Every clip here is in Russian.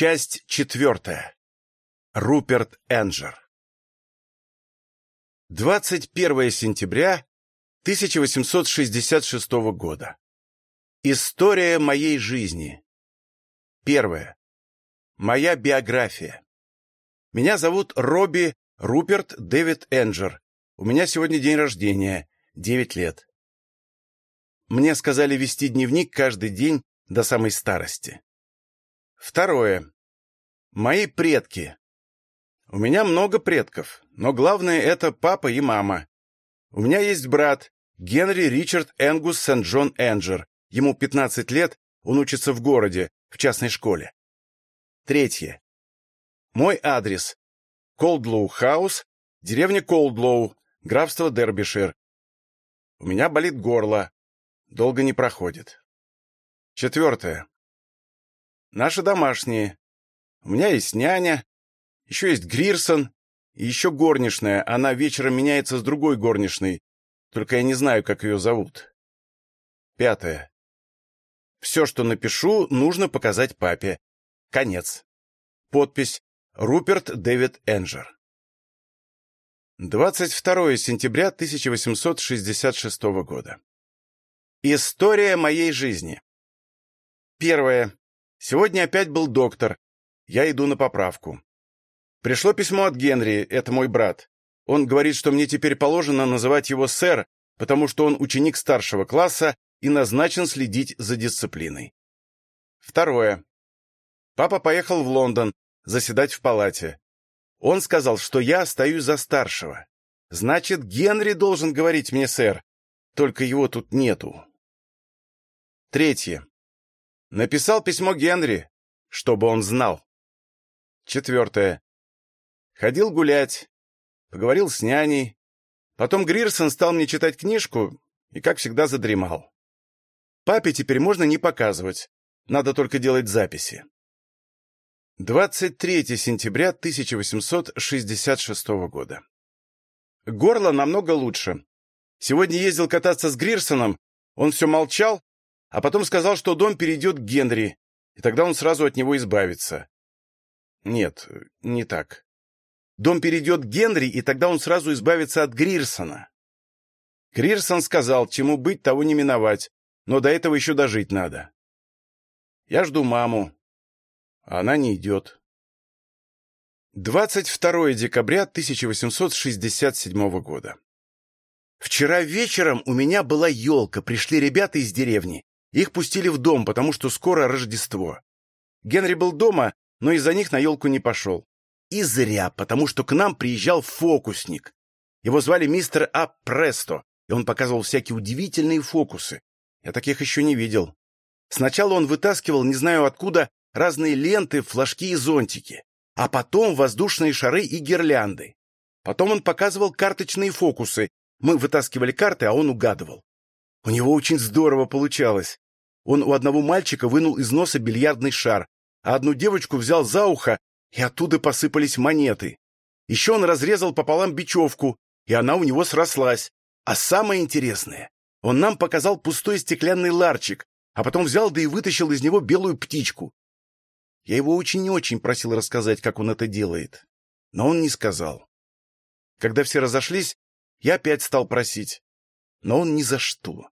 Часть четвертая. Руперт Энджер. 21 сентября 1866 года. История моей жизни. Первое. Моя биография. Меня зовут Робби Руперт Дэвид Энджер. У меня сегодня день рождения, 9 лет. Мне сказали вести дневник каждый день до самой старости. Второе. Мои предки. У меня много предков, но главное это папа и мама. У меня есть брат, Генри Ричард Энгус Сент-Джон Энджер. Ему 15 лет, он учится в городе, в частной школе. Третье. Мой адрес. Колдлоу Хаус, деревня Колдлоу, графство Дербишир. У меня болит горло. Долго не проходит. Четвертое. Наши домашние. У меня есть няня, еще есть Грирсон, и еще горничная. Она вечером меняется с другой горничной, только я не знаю, как ее зовут. Пятое. Все, что напишу, нужно показать папе. Конец. Подпись Руперт Дэвид Энджер. 22 сентября 1866 года. История моей жизни. Первое. Сегодня опять был доктор. Я иду на поправку. Пришло письмо от Генри, это мой брат. Он говорит, что мне теперь положено называть его сэр, потому что он ученик старшего класса и назначен следить за дисциплиной. Второе. Папа поехал в Лондон заседать в палате. Он сказал, что я остаюсь за старшего. Значит, Генри должен говорить мне сэр, только его тут нету. Третье. Написал письмо Генри, чтобы он знал. Четвертое. Ходил гулять, поговорил с няней. Потом Грирсон стал мне читать книжку и, как всегда, задремал. Папе теперь можно не показывать, надо только делать записи. 23 сентября 1866 года. Горло намного лучше. Сегодня ездил кататься с Грирсоном, он все молчал, а потом сказал, что дом перейдет к Генри, и тогда он сразу от него избавится. Нет, не так. Дом перейдет к Генри, и тогда он сразу избавится от Грирсона. Грирсон сказал, чему быть, того не миновать, но до этого еще дожить надо. Я жду маму, а она не идет. 22 декабря 1867 года. Вчера вечером у меня была елка, пришли ребята из деревни. Их пустили в дом, потому что скоро Рождество. Генри был дома, но из-за них на елку не пошел. И зря, потому что к нам приезжал фокусник. Его звали мистер А. Престо, и он показывал всякие удивительные фокусы. Я таких еще не видел. Сначала он вытаскивал, не знаю откуда, разные ленты, флажки и зонтики, а потом воздушные шары и гирлянды. Потом он показывал карточные фокусы. Мы вытаскивали карты, а он угадывал. У него очень здорово получалось. Он у одного мальчика вынул из носа бильярдный шар, а одну девочку взял за ухо, и оттуда посыпались монеты. Еще он разрезал пополам бечевку, и она у него срослась. А самое интересное, он нам показал пустой стеклянный ларчик, а потом взял да и вытащил из него белую птичку. Я его очень-очень просил рассказать, как он это делает, но он не сказал. Когда все разошлись, я опять стал просить но он ни за что.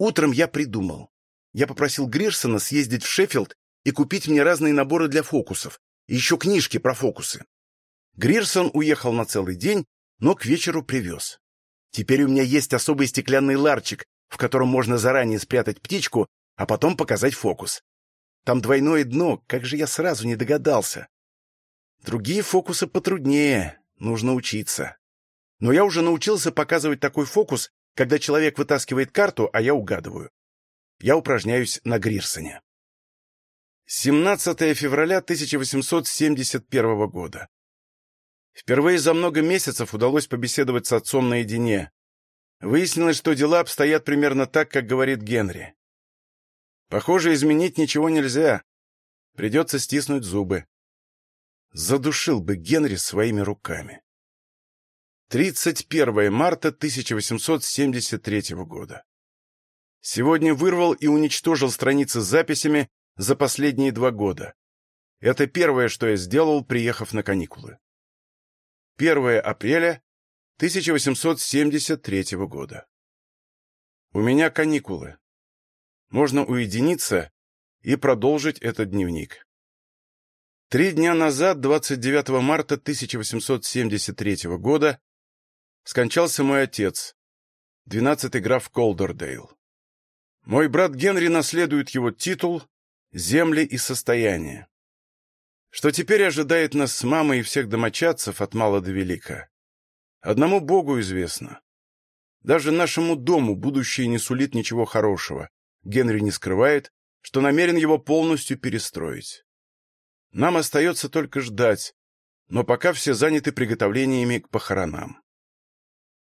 Утром я придумал. Я попросил Грирсона съездить в Шеффилд и купить мне разные наборы для фокусов, и еще книжки про фокусы. Грирсон уехал на целый день, но к вечеру привез. Теперь у меня есть особый стеклянный ларчик, в котором можно заранее спрятать птичку, а потом показать фокус. Там двойное дно, как же я сразу не догадался. Другие фокусы потруднее, нужно учиться. Но я уже научился показывать такой фокус, когда человек вытаскивает карту, а я угадываю. Я упражняюсь на Грирсоне. 17 февраля 1871 года. Впервые за много месяцев удалось побеседовать с отцом наедине. Выяснилось, что дела обстоят примерно так, как говорит Генри. Похоже, изменить ничего нельзя. Придется стиснуть зубы. Задушил бы Генри своими руками. 31 марта 1873 года. Сегодня вырвал и уничтожил страницы с записями за последние два года. Это первое, что я сделал, приехав на каникулы. 1 апреля 1873 года. У меня каникулы. Можно уединиться и продолжить этот дневник. Три дня назад, 29 марта 1873 года, скончался мой отец, 12-й граф Колдордейл. Мой брат Генри наследует его титул, земли и состояние. Что теперь ожидает нас с мамой и всех домочадцев от мала до велика? Одному Богу известно. Даже нашему дому будущее не сулит ничего хорошего. Генри не скрывает, что намерен его полностью перестроить. Нам остается только ждать, но пока все заняты приготовлениями к похоронам.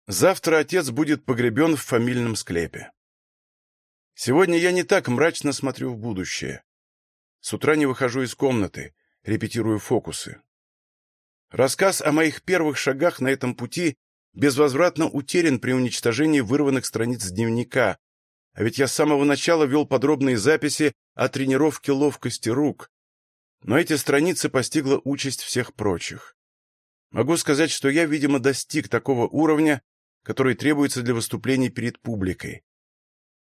Завтра отец будет погребен в фамильном склепе. Сегодня я не так мрачно смотрю в будущее. С утра не выхожу из комнаты, репетирую фокусы. Рассказ о моих первых шагах на этом пути безвозвратно утерян при уничтожении вырванных страниц дневника, а ведь я с самого начала вел подробные записи о тренировке ловкости рук. Но эти страницы постигла участь всех прочих. Могу сказать, что я, видимо, достиг такого уровня, который требуется для выступлений перед публикой.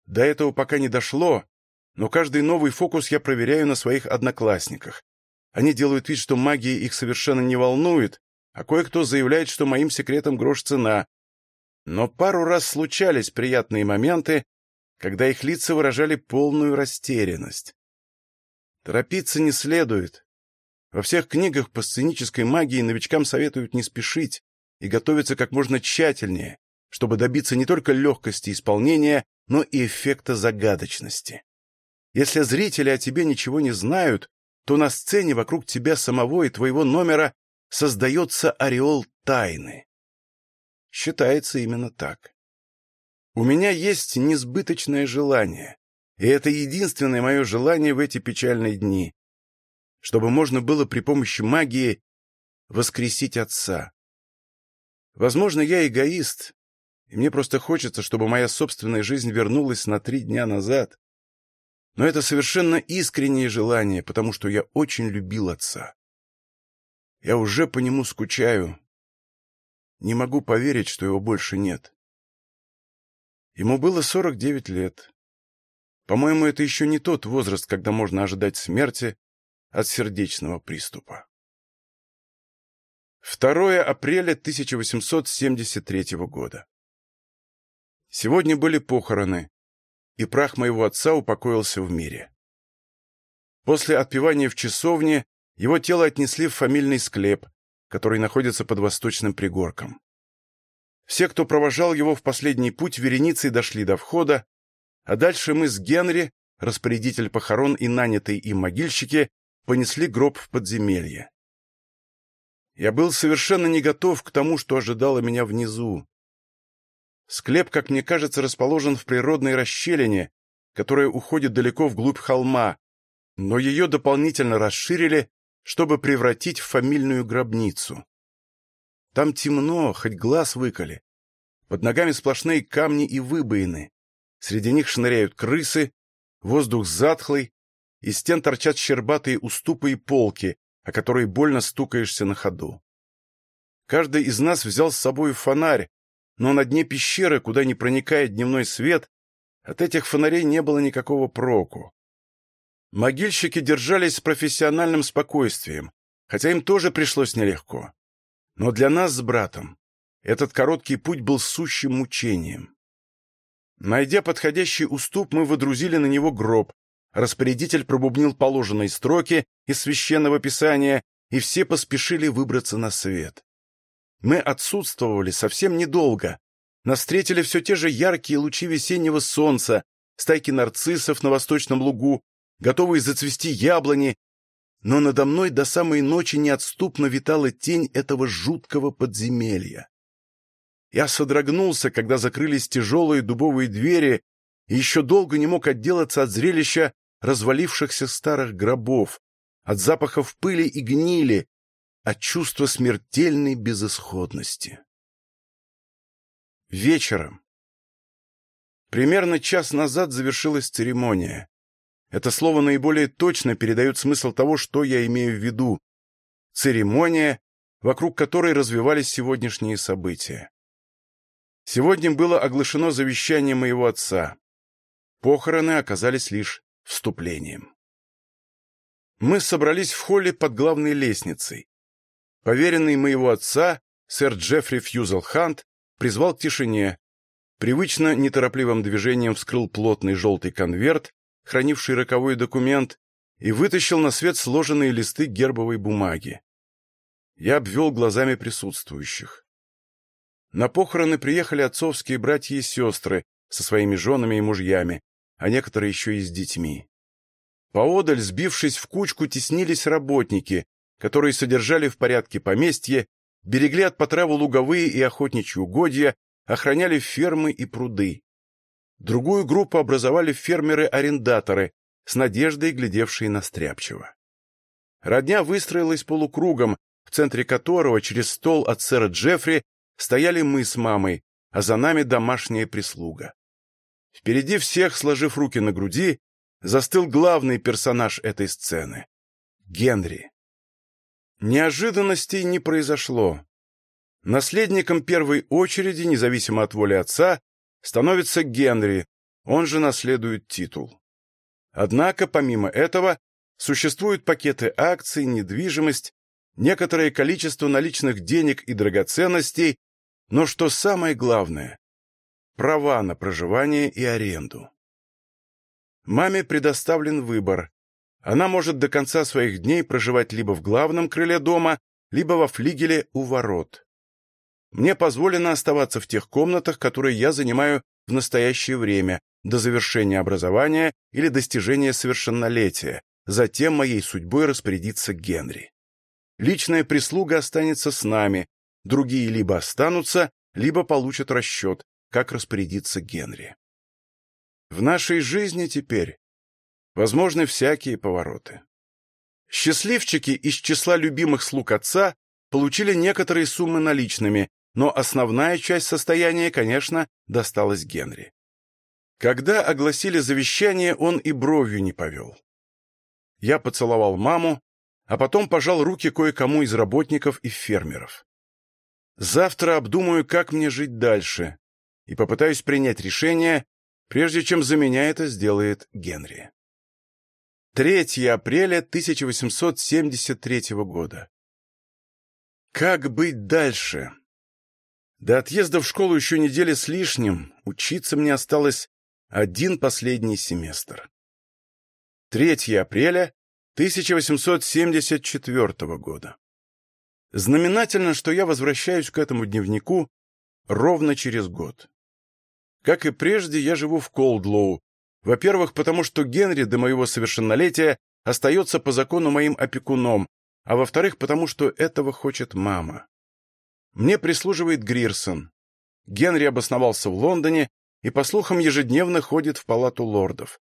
До этого пока не дошло, но каждый новый фокус я проверяю на своих одноклассниках. Они делают вид, что магия их совершенно не волнует, а кое-кто заявляет, что моим секретом грош цена. Но пару раз случались приятные моменты, когда их лица выражали полную растерянность. Торопиться не следует. Во всех книгах по сценической магии новичкам советуют не спешить и готовиться как можно тщательнее, чтобы добиться не только легкости исполнения, но и эффекта загадочности. Если зрители о тебе ничего не знают, то на сцене вокруг тебя самого и твоего номера создается ореол тайны. Считается именно так. У меня есть несбыточное желание, и это единственное мое желание в эти печальные дни, чтобы можно было при помощи магии воскресить отца. Возможно, я эгоист, и мне просто хочется, чтобы моя собственная жизнь вернулась на три дня назад, но это совершенно искреннее желание, потому что я очень любил отца. Я уже по нему скучаю. Не могу поверить, что его больше нет. Ему было 49 лет. По-моему, это еще не тот возраст, когда можно ожидать смерти от сердечного приступа. 2 апреля 1873 года. Сегодня были похороны, и прах моего отца упокоился в мире. После отпевания в часовне его тело отнесли в фамильный склеп, который находится под восточным пригорком. Все, кто провожал его в последний путь, вереницей дошли до входа, а дальше мы с Генри, распорядитель похорон и нанятые им могильщики, понесли гроб в подземелье. Я был совершенно не готов к тому, что ожидало меня внизу. Склеп, как мне кажется, расположен в природной расщелине, которая уходит далеко вглубь холма, но ее дополнительно расширили, чтобы превратить в фамильную гробницу. Там темно, хоть глаз выколи. Под ногами сплошные камни и выбоины. Среди них шныряют крысы, воздух затхлый, из стен торчат щербатые уступы и полки, о которые больно стукаешься на ходу. Каждый из нас взял с собой фонарь, но на дне пещеры, куда не проникает дневной свет, от этих фонарей не было никакого проку. Могильщики держались с профессиональным спокойствием, хотя им тоже пришлось нелегко. Но для нас с братом этот короткий путь был сущим мучением. Найдя подходящий уступ, мы водрузили на него гроб, распорядитель пробубнил положенные строки из священного писания, и все поспешили выбраться на свет. Мы отсутствовали совсем недолго. Нас встретили все те же яркие лучи весеннего солнца, стайки нарциссов на восточном лугу, готовые зацвести яблони, но надо мной до самой ночи неотступно витала тень этого жуткого подземелья. Я содрогнулся, когда закрылись тяжелые дубовые двери, и еще долго не мог отделаться от зрелища развалившихся старых гробов, от запахов пыли и гнили, от чувства смертельной безысходности. Вечером. Примерно час назад завершилась церемония. Это слово наиболее точно передает смысл того, что я имею в виду. Церемония, вокруг которой развивались сегодняшние события. Сегодня было оглашено завещание моего отца. Похороны оказались лишь вступлением. Мы собрались в холле под главной лестницей. Поверенный моего отца, сэр Джеффри Фьюзел Хант, призвал к тишине. Привычно неторопливым движением вскрыл плотный желтый конверт, хранивший роковой документ, и вытащил на свет сложенные листы гербовой бумаги. Я обвел глазами присутствующих. На похороны приехали отцовские братья и сестры со своими женами и мужьями, а некоторые еще и с детьми. Поодаль, сбившись в кучку, теснились работники, которые содержали в порядке поместье, берегли от потравы луговые и охотничьи угодья, охраняли фермы и пруды. Другую группу образовали фермеры-арендаторы, с надеждой глядевшие на Стряпчего. Родня выстроилась полукругом, в центре которого через стол от сэра Джеффри стояли мы с мамой, а за нами домашняя прислуга. Впереди всех, сложив руки на груди, застыл главный персонаж этой сцены — Генри. Неожиданностей не произошло. Наследником первой очереди, независимо от воли отца, становится Генри, он же наследует титул. Однако, помимо этого, существуют пакеты акций, недвижимость, некоторое количество наличных денег и драгоценностей, но что самое главное – права на проживание и аренду. Маме предоставлен выбор. Она может до конца своих дней проживать либо в главном крыле дома, либо во флигеле у ворот. Мне позволено оставаться в тех комнатах, которые я занимаю в настоящее время, до завершения образования или достижения совершеннолетия. Затем моей судьбой распорядится Генри. Личная прислуга останется с нами, другие либо останутся, либо получат расчет, как распорядится Генри. В нашей жизни теперь возможны всякие повороты. Счастливчики из числа любимых слуг отца получили некоторые суммы наличными, но основная часть состояния, конечно, досталась Генри. Когда огласили завещание, он и бровью не повел. Я поцеловал маму, а потом пожал руки кое-кому из работников и фермеров. Завтра обдумаю, как мне жить дальше, и попытаюсь принять решение, прежде чем за меня это сделает Генри. 3 апреля 1873 года. Как быть дальше? До отъезда в школу еще недели с лишним, учиться мне осталось один последний семестр. 3 апреля 1874 года. Знаменательно, что я возвращаюсь к этому дневнику ровно через год. Как и прежде, я живу в Колдлоу. Во-первых, потому что Генри до моего совершеннолетия остается по закону моим опекуном, а во-вторых, потому что этого хочет мама. Мне прислуживает Грирсон. Генри обосновался в Лондоне и, по слухам, ежедневно ходит в палату лордов.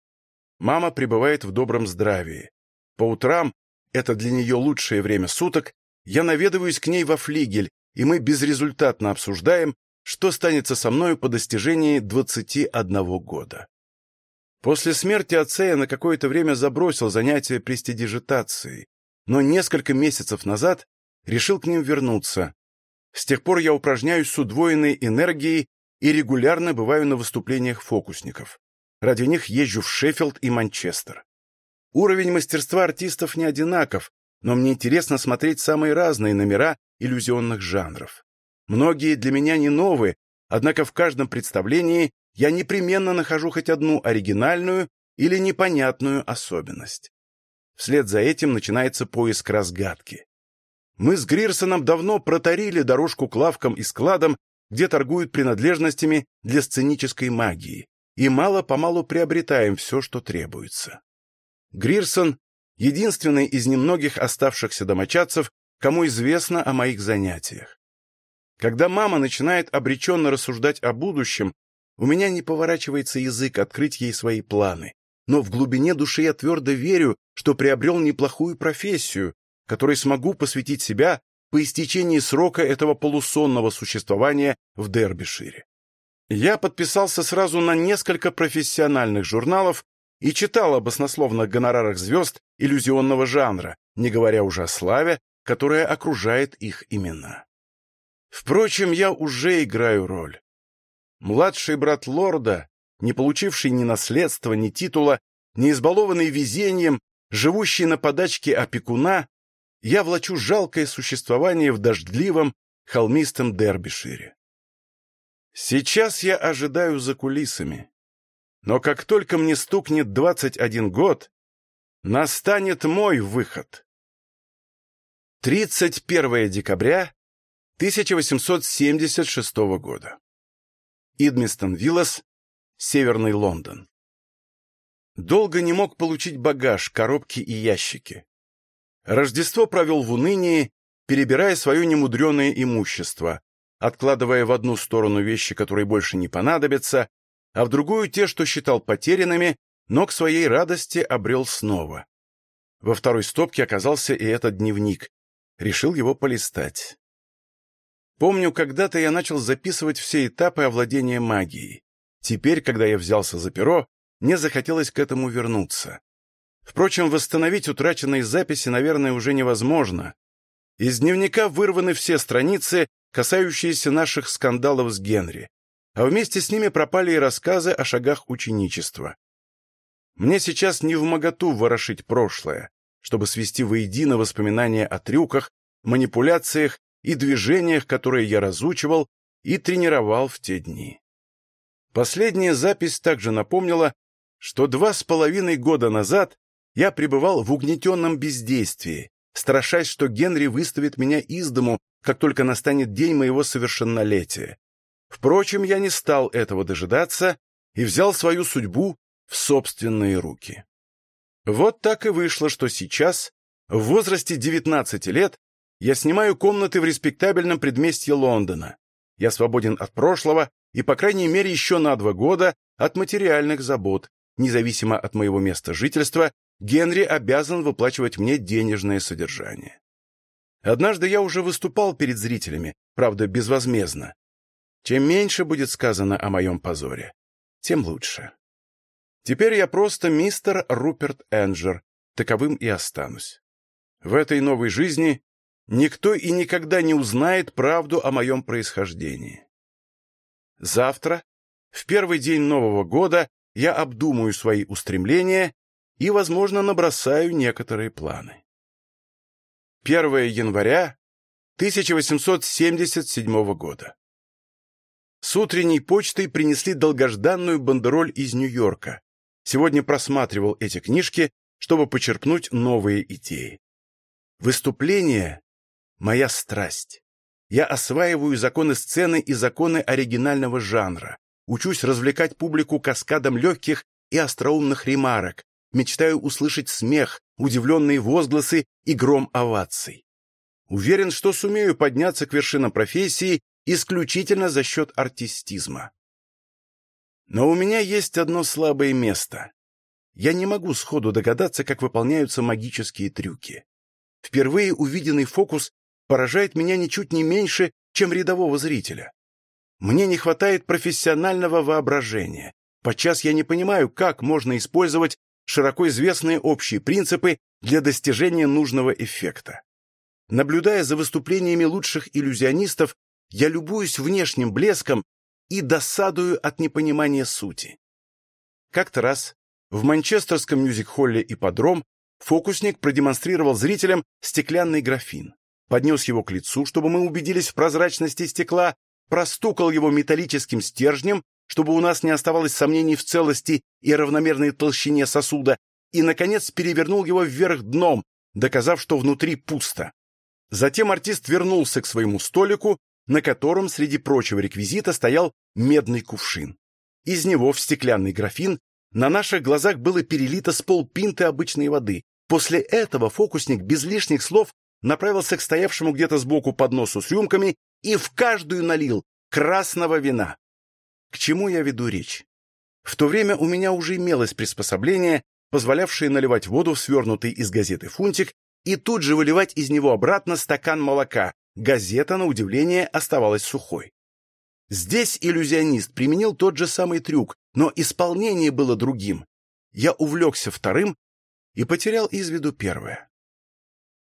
Мама пребывает в добром здравии. По утрам, это для нее лучшее время суток, я наведываюсь к ней во флигель, и мы безрезультатно обсуждаем, что станется со мною по достижении 21 года. После смерти отца я на какое-то время забросил занятия престидижитацией, но несколько месяцев назад решил к ним вернуться. С тех пор я упражняюсь с удвоенной энергией и регулярно бываю на выступлениях фокусников. Ради них езжу в Шеффилд и Манчестер. Уровень мастерства артистов не одинаков, но мне интересно смотреть самые разные номера иллюзионных жанров. Многие для меня не новые, однако в каждом представлении я непременно нахожу хоть одну оригинальную или непонятную особенность. Вслед за этим начинается поиск разгадки. Мы с Грирсоном давно протарили дорожку к лавкам и складам, где торгуют принадлежностями для сценической магии, и мало-помалу приобретаем все, что требуется. Грирсон единственный из немногих оставшихся домочадцев, кому известно о моих занятиях. Когда мама начинает обреченно рассуждать о будущем, у меня не поворачивается язык открыть ей свои планы, но в глубине души я твердо верю, что приобрел неплохую профессию, которой смогу посвятить себя по истечении срока этого полусонного существования в Дербишире. Я подписался сразу на несколько профессиональных журналов и читал об баснословных гонорарах звезд иллюзионного жанра, не говоря уже о славе, которая окружает их имена. Впрочем, я уже играю роль. Младший брат лорда, не получивший ни наследства, ни титула, не избалованный везением, живущий на подачке опекуна, я влачу жалкое существование в дождливом, холмистом Дербишире. Сейчас я ожидаю за кулисами. Но как только мне стукнет 21 год, настанет мой выход. 31 декабря 1876 года. Идмистон Виллас, Северный Лондон. Долго не мог получить багаж, коробки и ящики. Рождество провел в унынии, перебирая свое немудреное имущество, откладывая в одну сторону вещи, которые больше не понадобятся, а в другую те, что считал потерянными, но к своей радости обрел снова. Во второй стопке оказался и этот дневник. Решил его полистать. Помню, когда-то я начал записывать все этапы овладения магией. Теперь, когда я взялся за перо, мне захотелось к этому вернуться. Впрочем, восстановить утраченные записи, наверное, уже невозможно. Из дневника вырваны все страницы, касающиеся наших скандалов с Генри, а вместе с ними пропали и рассказы о шагах ученичества. Мне сейчас не в моготу ворошить прошлое, чтобы свести воедино воспоминания о трюках, манипуляциях и движениях, которые я разучивал и тренировал в те дни. Последняя запись также напомнила, что два с половиной года назад я пребывал в угнетенном бездействии, страшась, что Генри выставит меня из дому, как только настанет день моего совершеннолетия. Впрочем, я не стал этого дожидаться и взял свою судьбу в собственные руки. Вот так и вышло, что сейчас, в возрасте 19 лет, я снимаю комнаты в респектабельном предместье Лондона. Я свободен от прошлого и, по крайней мере, еще на два года от материальных забот, Независимо от моего места жительства, Генри обязан выплачивать мне денежное содержание. Однажды я уже выступал перед зрителями, правда, безвозмездно. Чем меньше будет сказано о моем позоре, тем лучше. Теперь я просто мистер Руперт Энджер, таковым и останусь. В этой новой жизни никто и никогда не узнает правду о моем происхождении. Завтра, в первый день Нового года, я обдумаю свои устремления и, возможно, набросаю некоторые планы. 1 января 1877 года. С утренней почтой принесли долгожданную бандероль из Нью-Йорка. Сегодня просматривал эти книжки, чтобы почерпнуть новые идеи. Выступление — моя страсть. Я осваиваю законы сцены и законы оригинального жанра. Учусь развлекать публику каскадом легких и остроумных ремарок, мечтаю услышать смех, удивленные возгласы и гром оваций. Уверен, что сумею подняться к вершинам профессии исключительно за счет артистизма. Но у меня есть одно слабое место. Я не могу сходу догадаться, как выполняются магические трюки. Впервые увиденный фокус поражает меня ничуть не меньше, чем рядового зрителя. Мне не хватает профессионального воображения. Подчас я не понимаю, как можно использовать широко известные общие принципы для достижения нужного эффекта. Наблюдая за выступлениями лучших иллюзионистов, я любуюсь внешним блеском и досадую от непонимания сути. Как-то раз в манчестерском мюзик-холле «Ипподром» фокусник продемонстрировал зрителям стеклянный графин, поднес его к лицу, чтобы мы убедились в прозрачности стекла, простукал его металлическим стержнем, чтобы у нас не оставалось сомнений в целости и равномерной толщине сосуда, и, наконец, перевернул его вверх дном, доказав, что внутри пусто. Затем артист вернулся к своему столику, на котором среди прочего реквизита стоял медный кувшин. Из него в стеклянный графин на наших глазах было перелито с полпинты обычной воды. После этого фокусник без лишних слов направился к стоявшему где-то сбоку подносу с рюмками и в каждую налил красного вина. К чему я веду речь? В то время у меня уже имелось приспособление, позволявшее наливать воду в свернутый из газеты фунтик и тут же выливать из него обратно стакан молока. Газета, на удивление, оставалась сухой. Здесь иллюзионист применил тот же самый трюк, но исполнение было другим. я увлекся вторым и потерял из виду первое.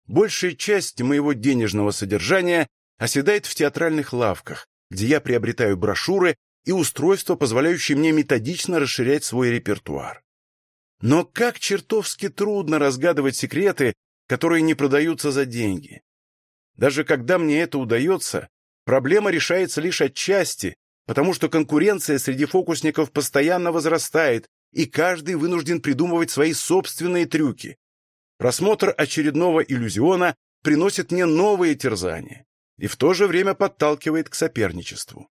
Большая часть моего денежного содержания оседает в театральных лавках, где я приобретаю брошюры и устройства, позволяющие мне методично расширять свой репертуар. Но как чертовски трудно разгадывать секреты, которые не продаются за деньги. Даже когда мне это удается, проблема решается лишь отчасти, потому что конкуренция среди фокусников постоянно возрастает, и каждый вынужден придумывать свои собственные трюки. Просмотр очередного иллюзиона приносит мне новые терзания и в то же время подталкивает к соперничеству.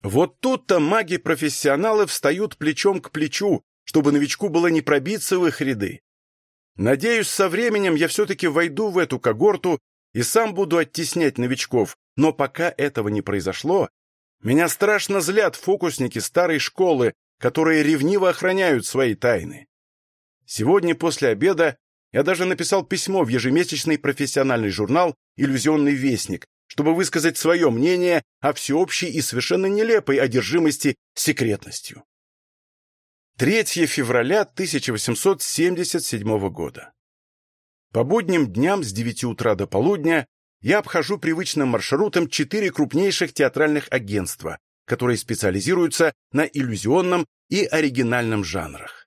Вот тут-то маги-профессионалы встают плечом к плечу, чтобы новичку было не пробиться в их ряды. Надеюсь, со временем я все-таки войду в эту когорту и сам буду оттеснять новичков, но пока этого не произошло, меня страшно злят фокусники старой школы, которые ревниво охраняют свои тайны. Сегодня после обеда я даже написал письмо в ежемесячный профессиональный журнал «Иллюзионный вестник», чтобы высказать свое мнение о всеобщей и совершенно нелепой одержимости секретностью. 3 февраля 1877 года. По будним дням с 9 утра до полудня я обхожу привычным маршрутом четыре крупнейших театральных агентства, которые специализируются на иллюзионном и оригинальном жанрах.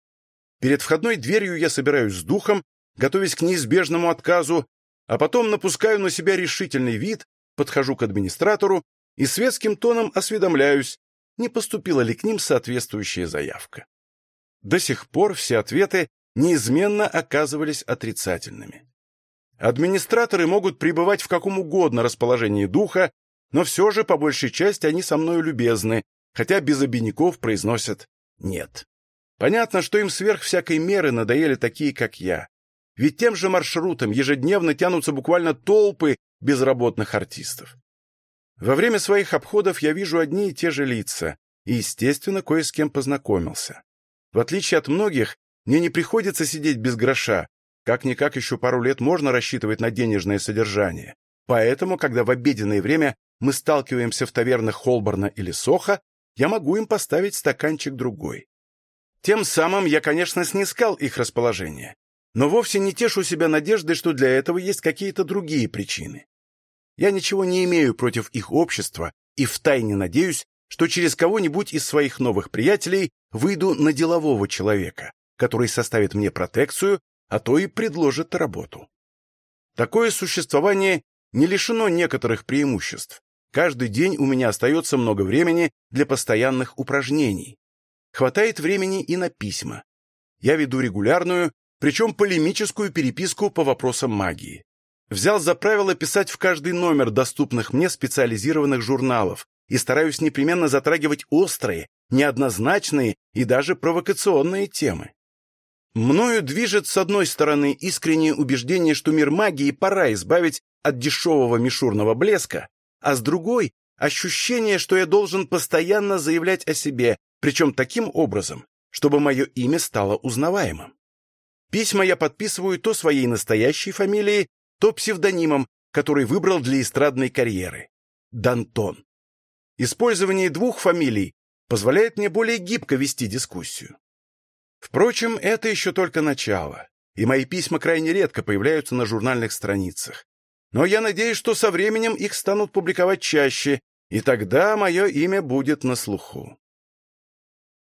Перед входной дверью я собираюсь с духом, готовясь к неизбежному отказу, а потом напускаю на себя решительный вид, подхожу к администратору и светским тоном осведомляюсь, не поступила ли к ним соответствующая заявка. До сих пор все ответы неизменно оказывались отрицательными. Администраторы могут пребывать в каком угодно расположении духа, но все же, по большей части, они со мною любезны, хотя без обиняков произносят «нет». Понятно, что им сверх всякой меры надоели такие, как я. Ведь тем же маршрутом ежедневно тянутся буквально толпы безработных артистов. Во время своих обходов я вижу одни и те же лица, и, естественно, кое с кем познакомился. В отличие от многих, мне не приходится сидеть без гроша. Как-никак еще пару лет можно рассчитывать на денежное содержание. Поэтому, когда в обеденное время мы сталкиваемся в тавернах Холборна или Соха, я могу им поставить стаканчик другой. Тем самым я, конечно, снискал их расположение, но вовсе не тешу себя надеждой, что для этого есть какие-то другие причины. Я ничего не имею против их общества и втайне надеюсь, что через кого-нибудь из своих новых приятелей выйду на делового человека, который составит мне протекцию, а то и предложит работу. Такое существование не лишено некоторых преимуществ. Каждый день у меня остается много времени для постоянных упражнений. Хватает времени и на письма. Я веду регулярную, причем полемическую переписку по вопросам магии. Взял за правило писать в каждый номер доступных мне специализированных журналов и стараюсь непременно затрагивать острые, неоднозначные и даже провокационные темы. Мною движет, с одной стороны, искреннее убеждение, что мир магии пора избавить от дешевого мишурного блеска, а с другой — ощущение, что я должен постоянно заявлять о себе, причем таким образом, чтобы мое имя стало узнаваемым. Письма я подписываю то своей настоящей фамилией, то псевдонимом, который выбрал для эстрадной карьеры — Дантон. Использование двух фамилий позволяет мне более гибко вести дискуссию. Впрочем, это еще только начало, и мои письма крайне редко появляются на журнальных страницах. Но я надеюсь, что со временем их станут публиковать чаще, и тогда мое имя будет на слуху.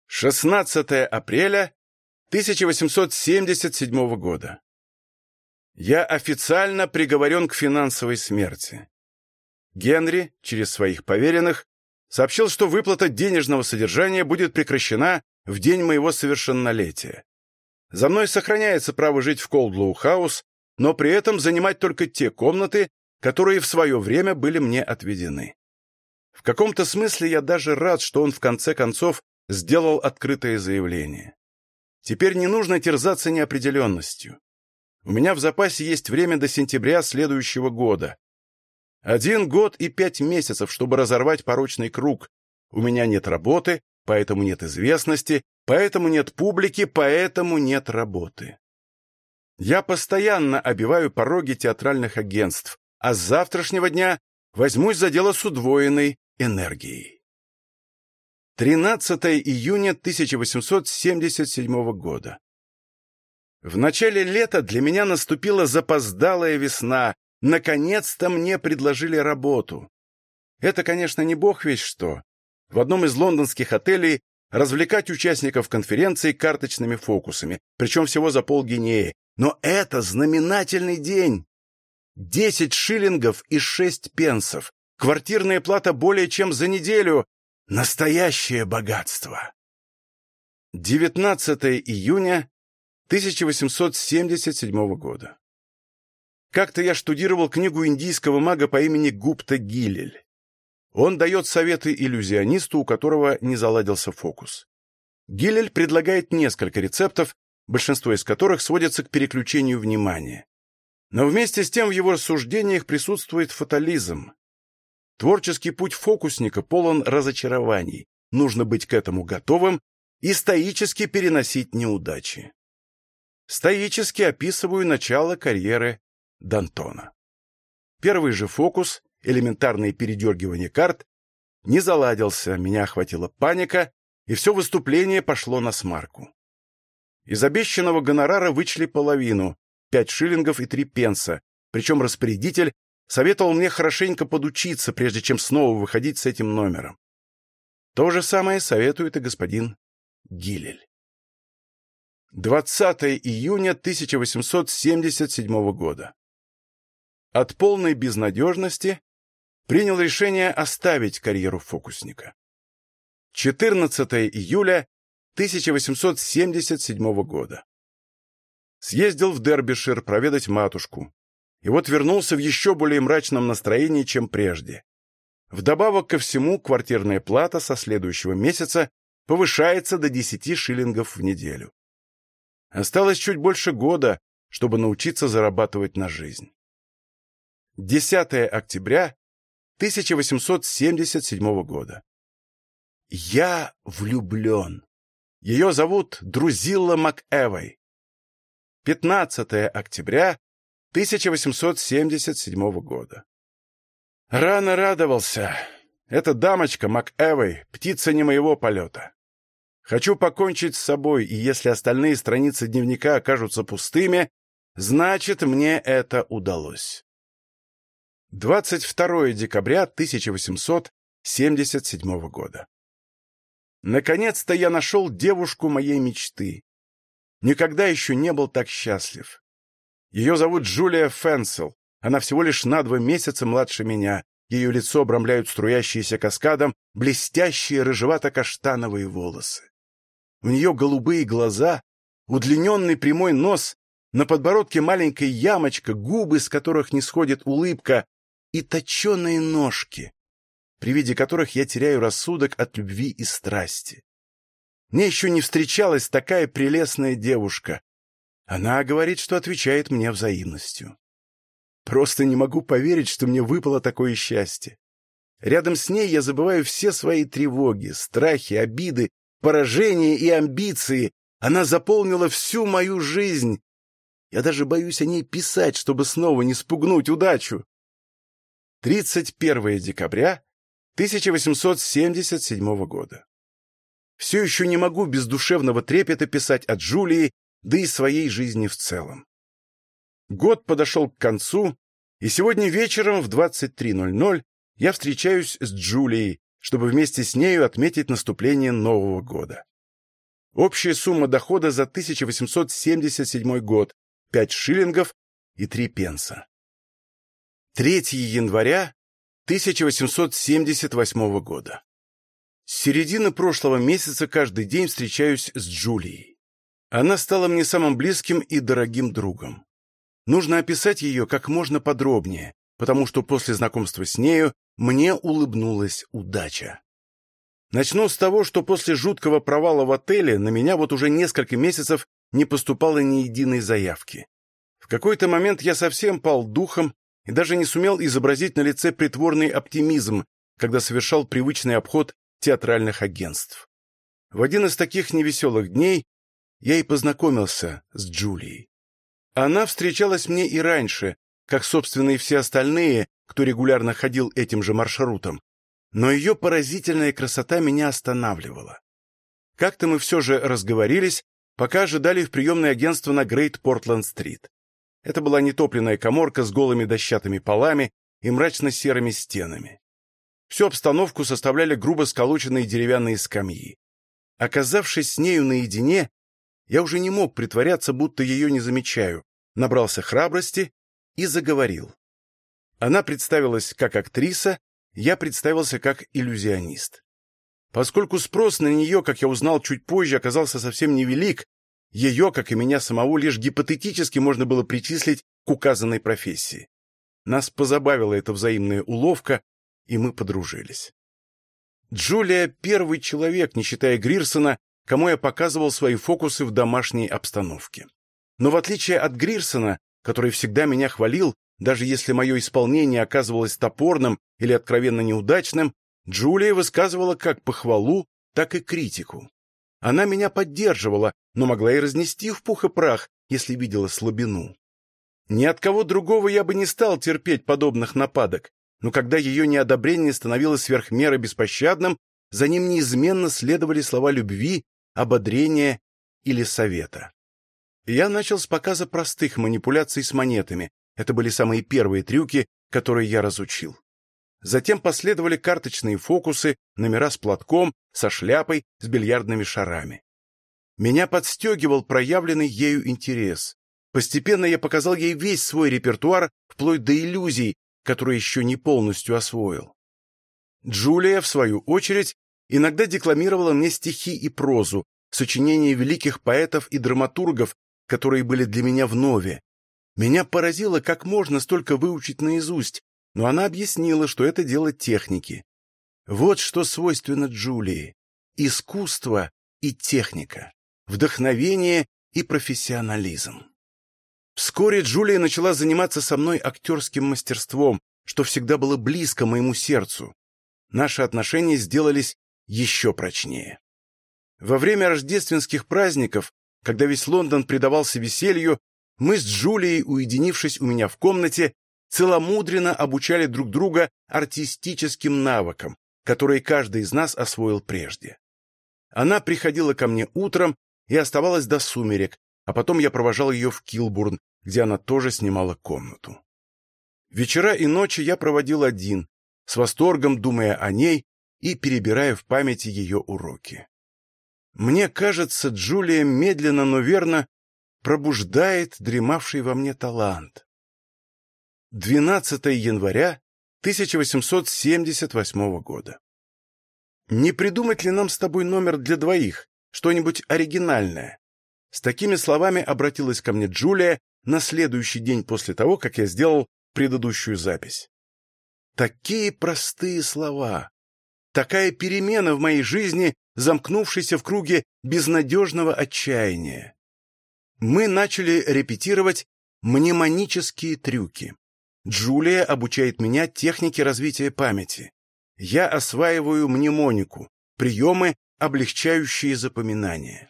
16 апреля 1877 года. Я официально приговорен к финансовой смерти. Генри, через своих поверенных, сообщил, что выплата денежного содержания будет прекращена в день моего совершеннолетия. За мной сохраняется право жить в Колдлоу-хаус, но при этом занимать только те комнаты, которые в свое время были мне отведены. В каком-то смысле я даже рад, что он в конце концов сделал открытое заявление. Теперь не нужно терзаться неопределенностью. У меня в запасе есть время до сентября следующего года. Один год и пять месяцев, чтобы разорвать порочный круг. У меня нет работы, поэтому нет известности, поэтому нет публики, поэтому нет работы. Я постоянно обиваю пороги театральных агентств, а с завтрашнего дня возьмусь за дело с удвоенной энергией. 13 июня 1877 года. В начале лета для меня наступила запоздалая весна. Наконец-то мне предложили работу. Это, конечно, не бог весь что. В одном из лондонских отелей развлекать участников конференции карточными фокусами, причем всего за полгинеи. Но это знаменательный день. Десять шиллингов и шесть пенсов. Квартирная плата более чем за неделю. Настоящее богатство. 19 июня 1877 года. Как-то я штудировал книгу индийского мага по имени Гупта Гилель. Он дает советы иллюзионисту, у которого не заладился фокус. Гилель предлагает несколько рецептов, большинство из которых сводятся к переключению внимания. Но вместе с тем в его рассуждениях присутствует фатализм. Творческий путь фокусника полон разочарований, нужно быть к этому готовым и стоически переносить неудачи. Стоически описываю начало карьеры Д'Антона. Первый же фокус, элементарное передергивание карт, не заладился, меня охватила паника, и все выступление пошло на смарку. Из обещанного гонорара вычли половину, пять шиллингов и три пенса, причем распорядитель советовал мне хорошенько подучиться, прежде чем снова выходить с этим номером. То же самое советует и господин Гилель. 20 июня 1877 года. От полной безнадежности принял решение оставить карьеру фокусника. 14 июля 1877 года. Съездил в Дербишир проведать матушку. И вот вернулся в еще более мрачном настроении, чем прежде. Вдобавок ко всему, квартирная плата со следующего месяца повышается до 10 шиллингов в неделю. Осталось чуть больше года, чтобы научиться зарабатывать на жизнь. 10 октября 1877 года. Я влюблен. Ее зовут Друзилла МакЭвой. 15 октября 1877 года. Рано радовался. Эта дамочка МакЭвой, птица не моего полета. Хочу покончить с собой, и если остальные страницы дневника окажутся пустыми, значит, мне это удалось. 22 декабря 1877 года. Наконец-то я нашел девушку моей мечты. Никогда еще не был так счастлив. Ее зовут Джулия Фенсел. Она всего лишь на два месяца младше меня. Ее лицо обрамляют струящиеся каскадом блестящие рыжевато-каштановые волосы. У нее голубые глаза, удлиненный прямой нос, на подбородке маленькая ямочка, губы, с которых не сходит улыбка, и точеные ножки, при виде которых я теряю рассудок от любви и страсти. Мне еще не встречалась такая прелестная девушка. Она говорит, что отвечает мне взаимностью. Просто не могу поверить, что мне выпало такое счастье. Рядом с ней я забываю все свои тревоги, страхи, обиды поражения и амбиции. Она заполнила всю мою жизнь. Я даже боюсь о ней писать, чтобы снова не спугнуть удачу. 31 декабря 1877 года. Все еще не могу без душевного трепета писать о Джулии, да и своей жизни в целом. Год подошел к концу, и сегодня вечером в 23.00 я встречаюсь с Джулией, чтобы вместе с нею отметить наступление Нового года. Общая сумма дохода за 1877 год – 5 шиллингов и 3 пенса. 3 января 1878 года. С середины прошлого месяца каждый день встречаюсь с Джулией. Она стала мне самым близким и дорогим другом. Нужно описать ее как можно подробнее, потому что после знакомства с нею мне улыбнулась удача. Начну с того, что после жуткого провала в отеле на меня вот уже несколько месяцев не поступало ни единой заявки. В какой-то момент я совсем пал духом и даже не сумел изобразить на лице притворный оптимизм, когда совершал привычный обход театральных агентств. В один из таких невеселых дней я и познакомился с Джулией. Она встречалась мне и раньше, как, собственно, и все остальные, кто регулярно ходил этим же маршрутом. Но ее поразительная красота меня останавливала. Как-то мы все же разговорились, пока ожидали в приемное агентство на Грейт Портленд-стрит. Это была нетопленная коморка с голыми дощатыми полами и мрачно-серыми стенами. Всю обстановку составляли грубо сколоченные деревянные скамьи. Оказавшись с нею наедине, я уже не мог притворяться, будто ее не замечаю, набрался храбрости и заговорил. Она представилась как актриса, я представился как иллюзионист. Поскольку спрос на нее, как я узнал чуть позже, оказался совсем невелик, ее, как и меня самого, лишь гипотетически можно было причислить к указанной профессии. Нас позабавила эта взаимная уловка, и мы подружились. Джулия — первый человек, не считая Грирсона, кому я показывал свои фокусы в домашней обстановке. Но в отличие от Грирсона, который всегда меня хвалил, даже если мое исполнение оказывалось топорным или откровенно неудачным, Джулия высказывала как похвалу, так и критику. Она меня поддерживала, но могла и разнести в пух и прах, если видела слабину. Ни от кого другого я бы не стал терпеть подобных нападок, но когда ее неодобрение становилось сверх меры беспощадным, за ним неизменно следовали слова любви, ободрения или совета. Я начал с показа простых манипуляций с монетами. Это были самые первые трюки, которые я разучил. Затем последовали карточные фокусы, номера с платком, со шляпой, с бильярдными шарами. Меня подстегивал проявленный ею интерес. Постепенно я показал ей весь свой репертуар, вплоть до иллюзий, которые еще не полностью освоил. Джулия, в свою очередь, иногда декламировала мне стихи и прозу, сочинения великих поэтов и драматургов, которые были для меня вновь. Меня поразило, как можно столько выучить наизусть, но она объяснила, что это дело техники. Вот что свойственно Джулии. Искусство и техника. Вдохновение и профессионализм. Вскоре Джулия начала заниматься со мной актерским мастерством, что всегда было близко моему сердцу. Наши отношения сделались еще прочнее. Во время рождественских праздников, когда весь Лондон предавался веселью, мы с Джулией, уединившись у меня в комнате, целомудренно обучали друг друга артистическим навыкам, которые каждый из нас освоил прежде. Она приходила ко мне утром и оставалась до сумерек, а потом я провожал ее в Килбурн, где она тоже снимала комнату. Вечера и ночи я проводил один, с восторгом думая о ней и перебирая в памяти ее уроки. Мне кажется, Джулия медленно, но верно пробуждает дремавший во мне талант. 12 января 1878 года. Не придумать ли нам с тобой номер для двоих, что-нибудь оригинальное? С такими словами обратилась ко мне Джулия на следующий день после того, как я сделал предыдущую запись. Такие простые слова, такая перемена в моей жизни, замкнувшейся в круге безнадежного отчаяния. Мы начали репетировать мнемонические трюки. Джулия обучает меня технике развития памяти. Я осваиваю мнемонику, приемы, облегчающие запоминание.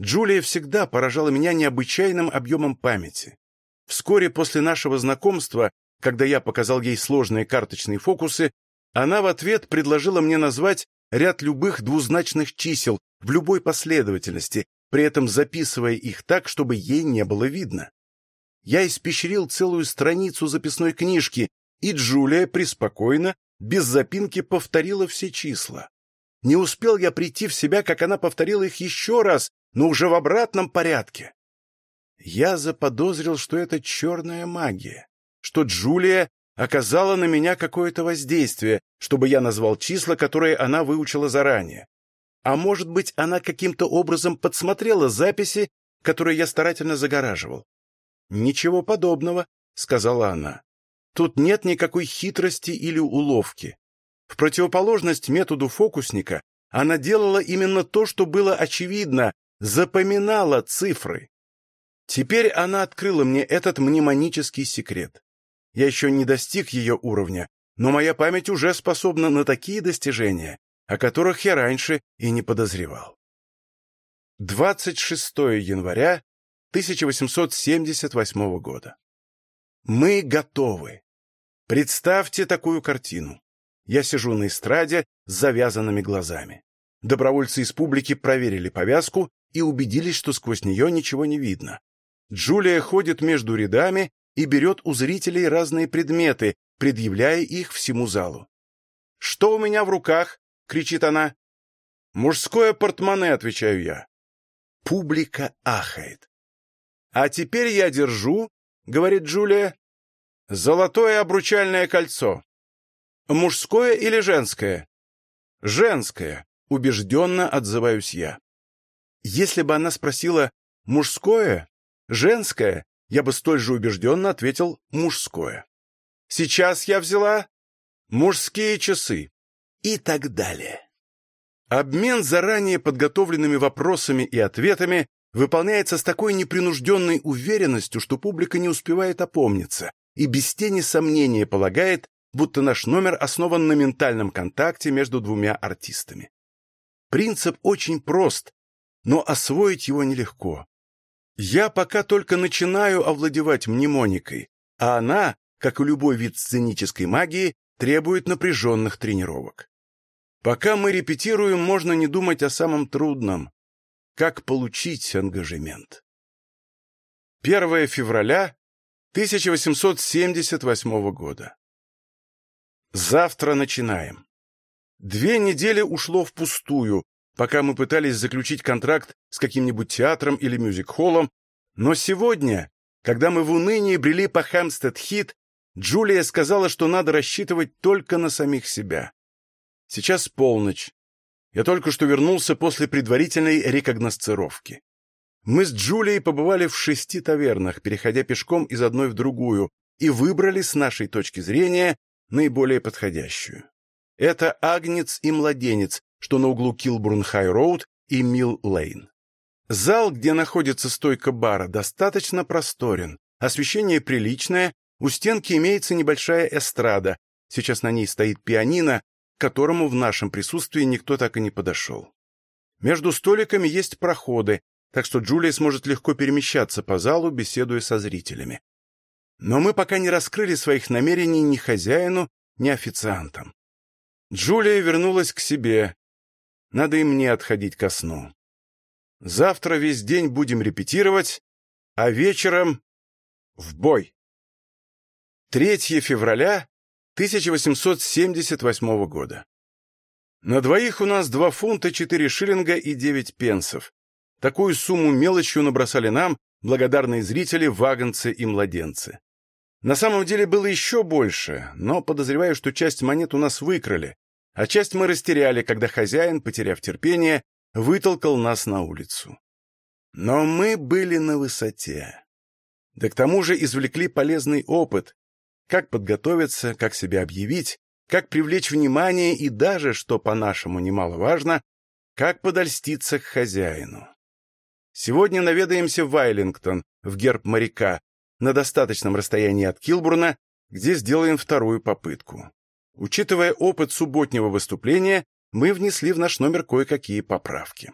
Джулия всегда поражала меня необычайным объемом памяти. Вскоре после нашего знакомства, когда я показал ей сложные карточные фокусы, она в ответ предложила мне назвать ряд любых двузначных чисел в любой последовательности, при этом записывая их так, чтобы ей не было видно. Я испещрил целую страницу записной книжки, и Джулия преспокойно, без запинки повторила все числа. Не успел я прийти в себя, как она повторила их еще раз, но уже в обратном порядке. Я заподозрил, что это черная магия, что Джулия оказала на меня какое-то воздействие, чтобы я назвал числа, которые она выучила заранее. А может быть, она каким-то образом подсмотрела записи, которые я старательно загораживал. «Ничего подобного», — сказала она. «Тут нет никакой хитрости или уловки. В противоположность методу фокусника она делала именно то, что было очевидно, запоминала цифры. Теперь она открыла мне этот мнемонический секрет. Я еще не достиг ее уровня, но моя память уже способна на такие достижения, о которых я раньше и не подозревал. 26 января 1878 года. Мы готовы. Представьте такую картину. Я сижу на эстраде с завязанными глазами. Добровольцы из публики проверили повязку и убедились, что сквозь нее ничего не видно. Джулия ходит между рядами и берет у зрителей разные предметы, предъявляя их всему залу. «Что у меня в руках?» — кричит она. «Мужское портмоне», — отвечаю я. Публика ахает. «А теперь я держу», — говорит Джулия, — «золотое обручальное кольцо». «Мужское или женское?» «Женское», — убежденно отзываюсь я. Если бы она спросила «мужское», «женское», я бы столь же убежденно ответил «мужское». Сейчас я взяла мужские часы и так далее. Обмен заранее подготовленными вопросами и ответами выполняется с такой непринужденной уверенностью, что публика не успевает опомниться и без тени сомнения полагает, будто наш номер основан на ментальном контакте между двумя артистами. Принцип очень прост, но освоить его нелегко. Я пока только начинаю овладевать мнемоникой, а она, как и любой вид сценической магии, требует напряженных тренировок. Пока мы репетируем, можно не думать о самом трудном — как получить ангажемент. 1 февраля 1878 года. Завтра начинаем. Две недели ушло впустую, пока мы пытались заключить контракт с каким-нибудь театром или мюзик-холлом, но сегодня, когда мы в унынии брели по Хэмстед-Хит, Джулия сказала, что надо рассчитывать только на самих себя. Сейчас полночь. Я только что вернулся после предварительной рекогносцировки. Мы с Джулией побывали в шести тавернах, переходя пешком из одной в другую, и выбрали с нашей точки зрения наиболее подходящую. Это «Агнец и младенец», что на углу Килбурн-Хай-Роуд и Милл-Лейн. Зал, где находится стойка бара, достаточно просторен, освещение приличное, у стенки имеется небольшая эстрада, сейчас на ней стоит пианино, к которому в нашем присутствии никто так и не подошел. Между столиками есть проходы, так что Джулия сможет легко перемещаться по залу, беседуя со зрителями. Но мы пока не раскрыли своих намерений ни хозяину, ни официантам. Джулия вернулась к себе, надо и мне отходить ко сну. Завтра весь день будем репетировать, а вечером — в бой. 3 февраля 1878 года. На двоих у нас 2 фунта 4 шиллинга и 9 пенсов. Такую сумму мелочью набросали нам благодарные зрители, вагонцы и младенцы. На самом деле было еще больше, но подозреваю, что часть монет у нас выкрали, а часть мы растеряли, когда хозяин, потеряв терпение, вытолкал нас на улицу. Но мы были на высоте. Да к тому же извлекли полезный опыт, как подготовиться, как себя объявить, как привлечь внимание и даже, что по-нашему немаловажно, как подольститься к хозяину. Сегодня наведаемся в Вайлингтон, в герб моряка, на достаточном расстоянии от Килбурна, где сделаем вторую попытку. Учитывая опыт субботнего выступления, мы внесли в наш номер кое-какие поправки.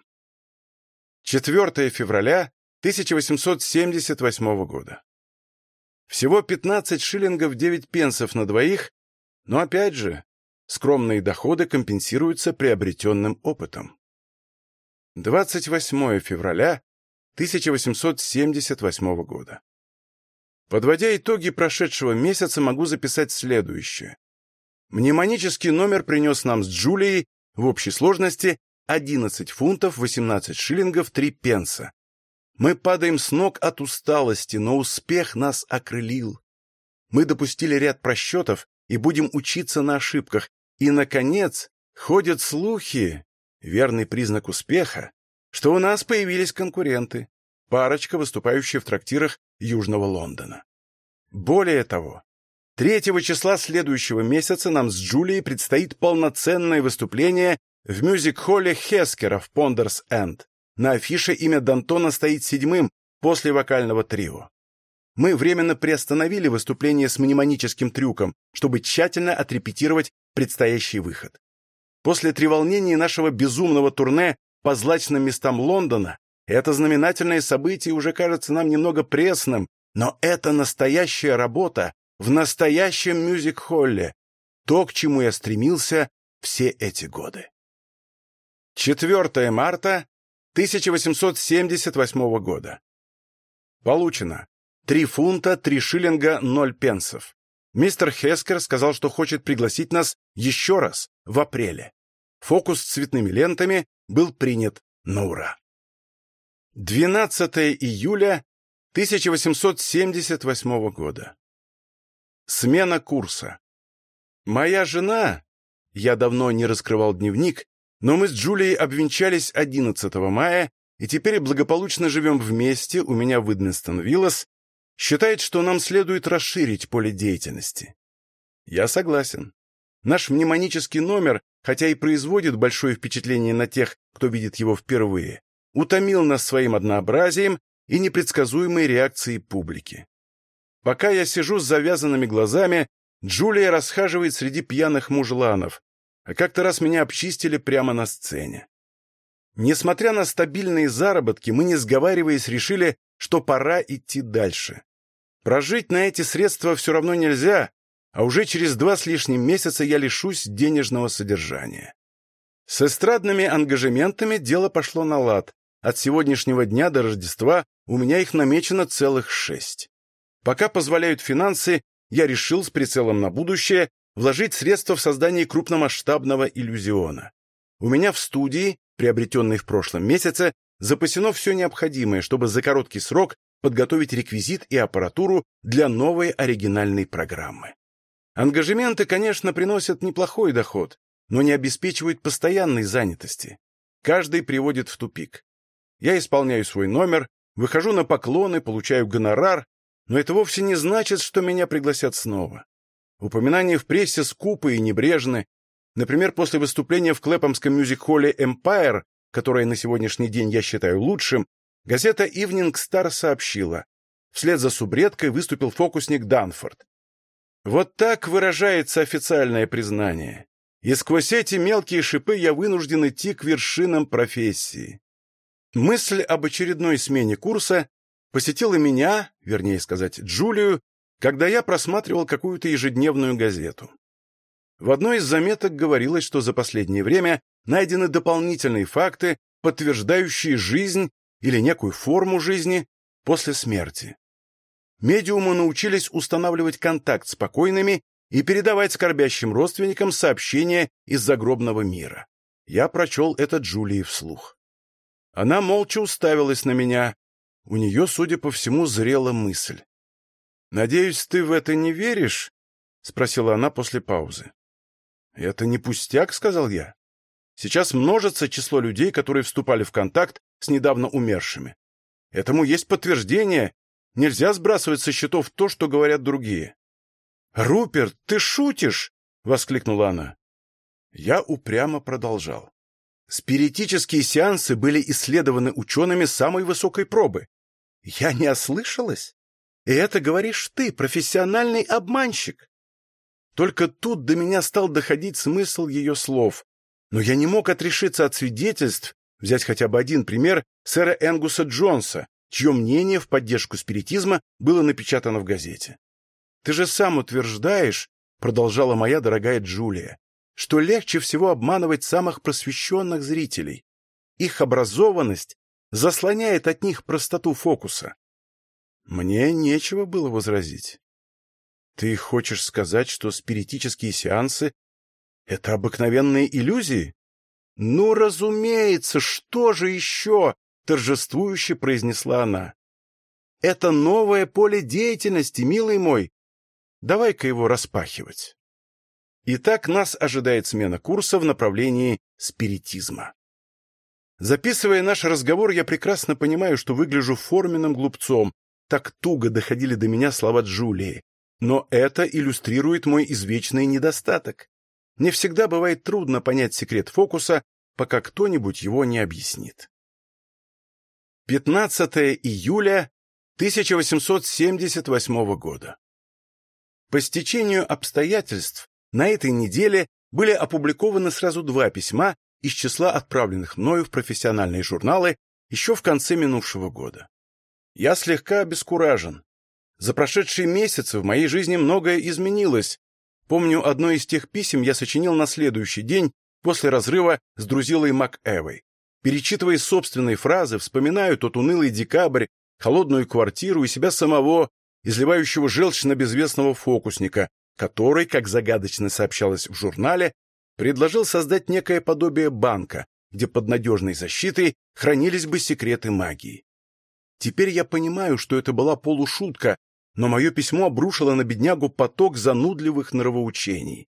4 февраля 1878 года. Всего 15 шиллингов 9 пенсов на двоих, но опять же, скромные доходы компенсируются приобретенным опытом. 28 февраля 1878 года. Подводя итоги прошедшего месяца, могу записать следующее. Мнемонический номер принес нам с Джулией в общей сложности 11 фунтов 18 шиллингов 3 пенса. Мы падаем с ног от усталости, но успех нас окрылил. Мы допустили ряд просчетов и будем учиться на ошибках. И, наконец, ходят слухи, верный признак успеха, что у нас появились конкуренты, парочка, выступающая в трактирах Южного Лондона. Более того, Третьего числа следующего месяца нам с Джулией предстоит полноценное выступление в мюзик-холле Хескера в Пондерс-Энд. На афише имя Д'Антона стоит седьмым после вокального трио. Мы временно приостановили выступление с мнемоническим трюком, чтобы тщательно отрепетировать предстоящий выход. После треволнений нашего безумного турне по злачным местам Лондона это знаменательное событие уже кажется нам немного пресным, но это настоящая работа, в настоящем мюзик-холле. то, к чему я стремился все эти годы. 4 марта 1878 года. Получено. 3 фунта, 3 шиллинга, 0 пенсов. Мистер Хескер сказал, что хочет пригласить нас еще раз, в апреле. Фокус с цветными лентами был принят на ура. 12 июля 1878 года. Смена курса. Моя жена, я давно не раскрывал дневник, но мы с Джулией обвенчались 11 мая и теперь благополучно живем вместе у меня в Идминстон-Виллас, считает, что нам следует расширить поле деятельности. Я согласен. Наш мнемонический номер, хотя и производит большое впечатление на тех, кто видит его впервые, утомил нас своим однообразием и непредсказуемой реакцией публики. Пока я сижу с завязанными глазами, Джулия расхаживает среди пьяных мужланов, а как-то раз меня обчистили прямо на сцене. Несмотря на стабильные заработки, мы, не сговариваясь, решили, что пора идти дальше. Прожить на эти средства все равно нельзя, а уже через два с лишним месяца я лишусь денежного содержания. С эстрадными ангажементами дело пошло на лад. От сегодняшнего дня до Рождества у меня их намечено целых шесть. Пока позволяют финансы, я решил с прицелом на будущее вложить средства в создание крупномасштабного иллюзиона. У меня в студии, приобретенной в прошлом месяце, запасено все необходимое, чтобы за короткий срок подготовить реквизит и аппаратуру для новой оригинальной программы. Ангажементы, конечно, приносят неплохой доход, но не обеспечивают постоянной занятости. Каждый приводит в тупик. Я исполняю свой номер, выхожу на поклоны, получаю гонорар, но это вовсе не значит, что меня пригласят снова. Упоминания в прессе скупы и небрежны. Например, после выступления в Клэпомском мюзик-холле «Эмпайр», которое на сегодняшний день я считаю лучшим, газета «Ивнинг Star сообщила. Вслед за субредкой выступил фокусник Данфорд. Вот так выражается официальное признание. И сквозь эти мелкие шипы я вынужден идти к вершинам профессии. Мысль об очередной смене курса посетила меня, вернее сказать, Джулию, когда я просматривал какую-то ежедневную газету. В одной из заметок говорилось, что за последнее время найдены дополнительные факты, подтверждающие жизнь или некую форму жизни после смерти. Медиумы научились устанавливать контакт с покойными и передавать скорбящим родственникам сообщения из загробного мира. Я прочел это Джулии вслух. Она молча уставилась на меня. У нее, судя по всему, зрела мысль. «Надеюсь, ты в это не веришь?» — спросила она после паузы. «Это не пустяк», — сказал я. «Сейчас множится число людей, которые вступали в контакт с недавно умершими. Этому есть подтверждение. Нельзя сбрасывать со счетов то, что говорят другие». «Руперт, ты шутишь?» — воскликнула она. Я упрямо продолжал. Спиритические сеансы были исследованы учеными самой высокой пробы. Я не ослышалась? И это говоришь ты, профессиональный обманщик. Только тут до меня стал доходить смысл ее слов. Но я не мог отрешиться от свидетельств, взять хотя бы один пример, сэра Энгуса Джонса, чье мнение в поддержку спиритизма было напечатано в газете. «Ты же сам утверждаешь, — продолжала моя дорогая Джулия, — что легче всего обманывать самых просвещенных зрителей. Их образованность заслоняет от них простоту фокуса. Мне нечего было возразить. Ты хочешь сказать, что спиритические сеансы — это обыкновенные иллюзии? Ну, разумеется, что же еще? Торжествующе произнесла она. Это новое поле деятельности, милый мой. Давай-ка его распахивать. Итак, нас ожидает смена курса в направлении спиритизма. Записывая наш разговор, я прекрасно понимаю, что выгляжу форменным глупцом, так туго доходили до меня слова Джулии. Но это иллюстрирует мой извечный недостаток. Мне всегда бывает трудно понять секрет фокуса, пока кто-нибудь его не объяснит. 15 июля 1878 года. По стечению обстоятельств на этой неделе были опубликованы сразу два письма из числа отправленных мною в профессиональные журналы еще в конце минувшего года. Я слегка обескуражен. За прошедшие месяцы в моей жизни многое изменилось. Помню, одно из тех писем я сочинил на следующий день после разрыва с Друзилой МакЭвой. Перечитывая собственные фразы, вспоминаю тот унылый декабрь, холодную квартиру и себя самого, изливающего желчь на безвестного фокусника, который, как загадочно сообщалось в журнале, предложил создать некое подобие банка, где под надежной защитой хранились бы секреты магии. Теперь я понимаю, что это была полушутка, но мое письмо обрушило на беднягу поток занудливых нравоучений.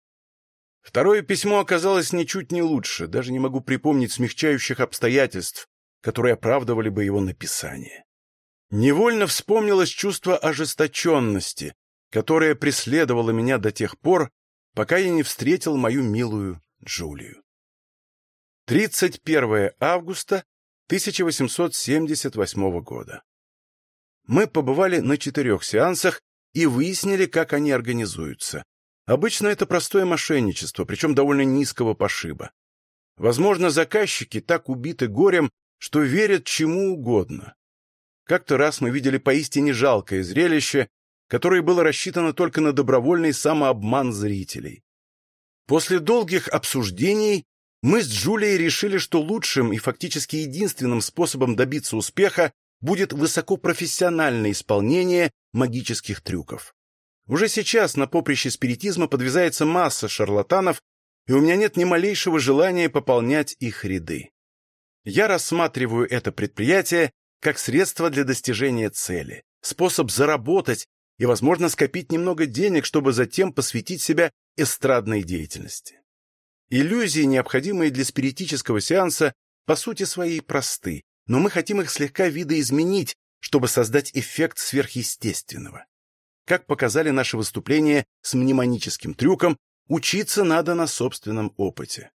Второе письмо оказалось ничуть не лучше, даже не могу припомнить смягчающих обстоятельств, которые оправдывали бы его написание. Невольно вспомнилось чувство ожесточенности, которое преследовало меня до тех пор, пока я не встретил мою милую Джулию. 31 августа 1878 года. Мы побывали на четырех сеансах и выяснили, как они организуются. Обычно это простое мошенничество, причем довольно низкого пошиба. Возможно, заказчики так убиты горем, что верят чему угодно. Как-то раз мы видели поистине жалкое зрелище, которое было рассчитано только на добровольный самообман зрителей. После долгих обсуждений мы с Джулией решили, что лучшим и фактически единственным способом добиться успеха будет высокопрофессиональное исполнение магических трюков. Уже сейчас на поприще спиритизма подвязается масса шарлатанов, и у меня нет ни малейшего желания пополнять их ряды. Я рассматриваю это предприятие как средство для достижения цели, способ заработать и, возможно, скопить немного денег, чтобы затем посвятить себя эстрадной деятельности. Иллюзии, необходимые для спиритического сеанса, по сути своей просты, но мы хотим их слегка видоизменить, чтобы создать эффект сверхъестественного. Как показали наши выступления с мнемоническим трюком, учиться надо на собственном опыте.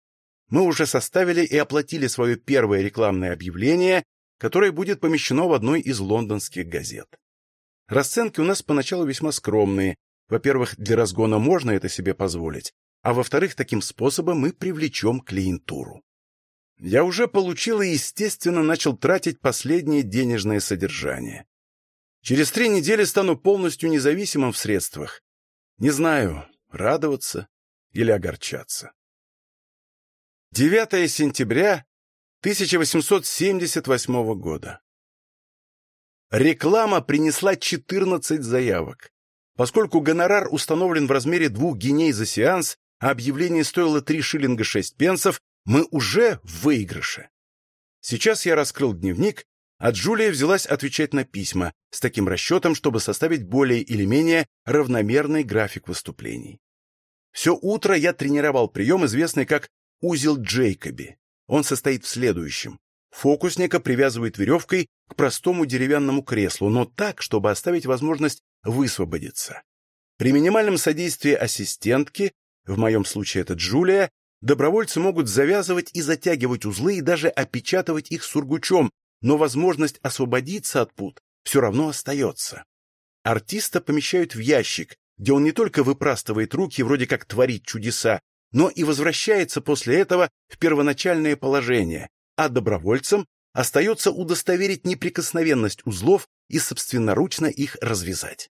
Мы уже составили и оплатили свое первое рекламное объявление, которое будет помещено в одной из лондонских газет. Расценки у нас поначалу весьма скромные. Во-первых, для разгона можно это себе позволить, а во-вторых, таким способом мы привлечем клиентуру. Я уже получил и, естественно, начал тратить последнее денежное содержание. Через три недели стану полностью независимым в средствах. Не знаю, радоваться или огорчаться. 9 сентября 1878 года. Реклама принесла 14 заявок. Поскольку гонорар установлен в размере двух геней за сеанс, а объявление стоило 3 шиллинга 6 пенсов, мы уже в выигрыше. Сейчас я раскрыл дневник, а Джулия взялась отвечать на письма с таким расчетом, чтобы составить более или менее равномерный график выступлений. Все утро я тренировал прием, известный как узел Джейкоби. Он состоит в следующем. Фокусника привязывают веревкой к простому деревянному креслу, но так, чтобы оставить возможность высвободиться. При минимальном содействии ассистентки, в моем случае это Джулия, добровольцы могут завязывать и затягивать узлы и даже опечатывать их сургучом, но возможность освободиться от пут все равно остается. Артиста помещают в ящик, где он не только выпрастывает руки, вроде как творит чудеса, но и возвращается после этого в первоначальное положение, а добровольцам остается удостоверить неприкосновенность узлов и собственноручно их развязать.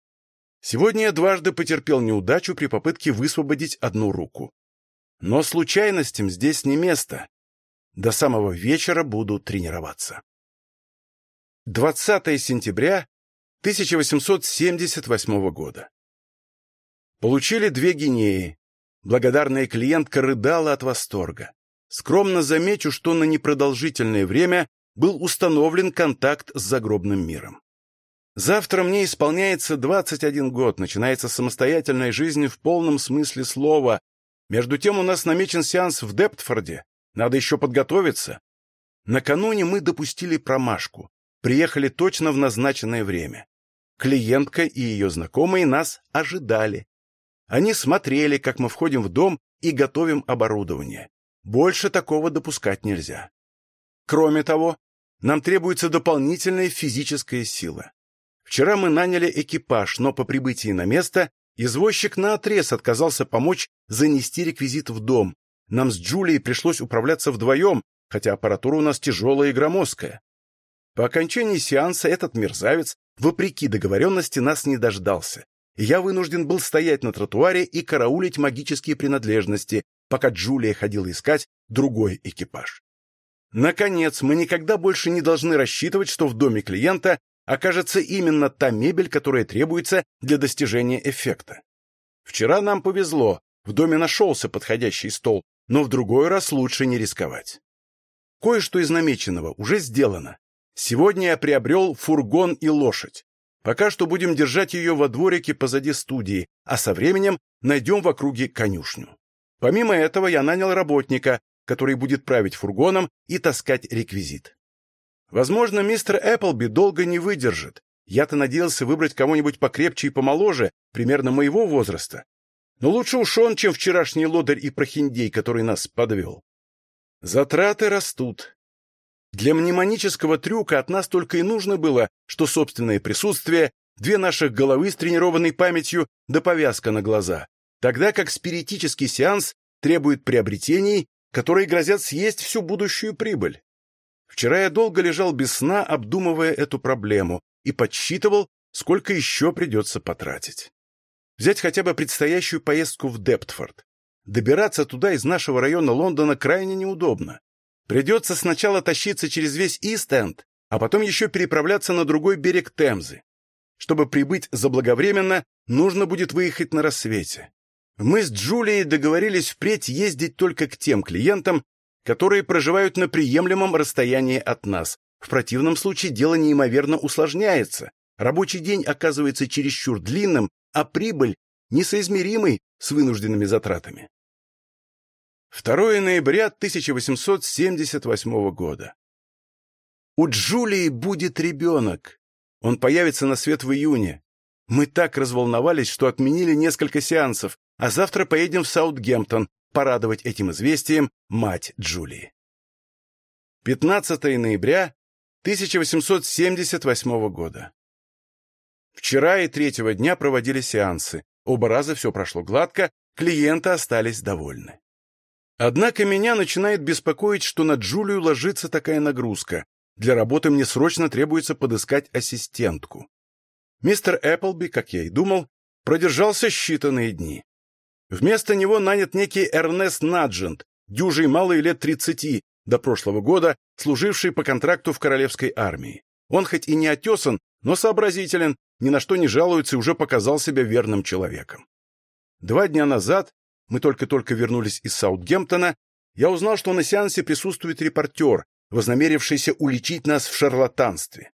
Сегодня я дважды потерпел неудачу при попытке высвободить одну руку. Но случайностям здесь не место. До самого вечера буду тренироваться. 20 сентября 1878 года. Получили две гинеи. Благодарная клиентка рыдала от восторга. Скромно замечу, что на непродолжительное время был установлен контакт с загробным миром. Завтра мне исполняется 21 год, начинается самостоятельная жизнь в полном смысле слова. Между тем у нас намечен сеанс в Дептфорде. Надо еще подготовиться. Накануне мы допустили промашку. Приехали точно в назначенное время. Клиентка и ее знакомые нас ожидали. Они смотрели, как мы входим в дом и готовим оборудование. Больше такого допускать нельзя. Кроме того, нам требуется дополнительная физическая сила. Вчера мы наняли экипаж, но по прибытии на место извозчик наотрез отказался помочь занести реквизит в дом. Нам с Джулией пришлось управляться вдвоем, хотя аппаратура у нас тяжелая и громоздкая. По окончании сеанса этот мерзавец, вопреки договоренности, нас не дождался я вынужден был стоять на тротуаре и караулить магические принадлежности, пока Джулия ходила искать другой экипаж. Наконец, мы никогда больше не должны рассчитывать, что в доме клиента окажется именно та мебель, которая требуется для достижения эффекта. Вчера нам повезло, в доме нашелся подходящий стол, но в другой раз лучше не рисковать. Кое-что из намеченного уже сделано. Сегодня я приобрел фургон и лошадь. Пока что будем держать ее во дворике позади студии, а со временем найдем в округе конюшню. Помимо этого я нанял работника, который будет править фургоном и таскать реквизит. Возможно, мистер Эпплби долго не выдержит. Я-то надеялся выбрать кого-нибудь покрепче и помоложе, примерно моего возраста. Но лучше уж он, чем вчерашний лодырь и прохиндей, который нас подвел. Затраты растут. Для мнемонического трюка от нас только и нужно было, что собственное присутствие, две наших головы с тренированной памятью да повязка на глаза, тогда как спиритический сеанс требует приобретений, которые грозят съесть всю будущую прибыль. Вчера я долго лежал без сна, обдумывая эту проблему, и подсчитывал, сколько еще придется потратить. Взять хотя бы предстоящую поездку в Дептфорд. Добираться туда из нашего района Лондона крайне неудобно. Придется сначала тащиться через весь Ист-Энд, а потом еще переправляться на другой берег Темзы. Чтобы прибыть заблаговременно, нужно будет выехать на рассвете. Мы с Джулией договорились впредь ездить только к тем клиентам, которые проживают на приемлемом расстоянии от нас. В противном случае дело неимоверно усложняется. Рабочий день оказывается чересчур длинным, а прибыль несоизмеримой с вынужденными затратами. 2 ноября 1878 года. У Джулии будет ребенок. Он появится на свет в июне. Мы так разволновались, что отменили несколько сеансов, а завтра поедем в Саутгемптон, порадовать этим известием мать Джулии. 15 ноября 1878 года. Вчера и третьего дня проводили сеансы. Оба раза все прошло гладко, клиенты остались довольны. Однако меня начинает беспокоить, что на Джулию ложится такая нагрузка. Для работы мне срочно требуется подыскать ассистентку. Мистер Эпплби, как я и думал, продержался считанные дни. Вместо него нанят некий Эрнест Наджент, дюжий малый лет тридцати, до прошлого года служивший по контракту в королевской армии. Он хоть и не отесан, но сообразителен, ни на что не жалуется и уже показал себя верным человеком. Два дня назад, мы только-только вернулись из Саутгемптона, я узнал, что на сеансе присутствует репортер, вознамерившийся уличить нас в шарлатанстве.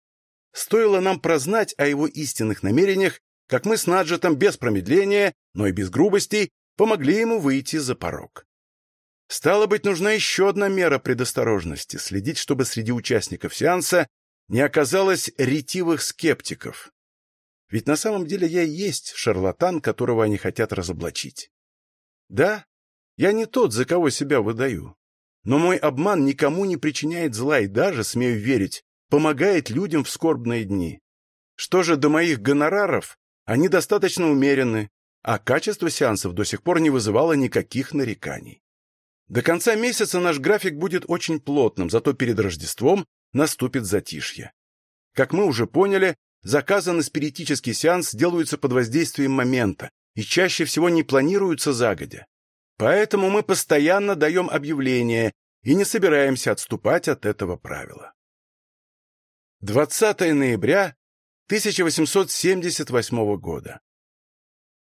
Стоило нам прознать о его истинных намерениях, как мы с Наджетом без промедления, но и без грубостей, помогли ему выйти за порог. Стало быть, нужна еще одна мера предосторожности — следить, чтобы среди участников сеанса не оказалось ретивых скептиков. Ведь на самом деле я и есть шарлатан, которого они хотят разоблачить. Да, я не тот, за кого себя выдаю. Но мой обман никому не причиняет зла и даже, смею верить, помогает людям в скорбные дни. Что же до моих гонораров, они достаточно умеренны, а качество сеансов до сих пор не вызывало никаких нареканий. До конца месяца наш график будет очень плотным, зато перед Рождеством наступит затишье. Как мы уже поняли, заказы на спиритический сеанс делаются под воздействием момента и чаще всего не планируются загодя. Поэтому мы постоянно даем объявления и не собираемся отступать от этого правила. 20 ноября 1878 года.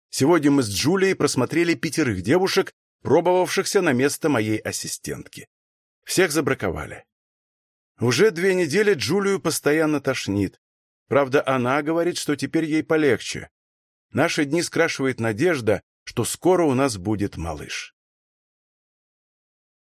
Сегодня мы с Джулией просмотрели пятерых девушек, пробовавшихся на место моей ассистентки. Всех забраковали. Уже две недели Джулию постоянно тошнит. Правда, она говорит, что теперь ей полегче. Наши дни скрашивает надежда, что скоро у нас будет малыш.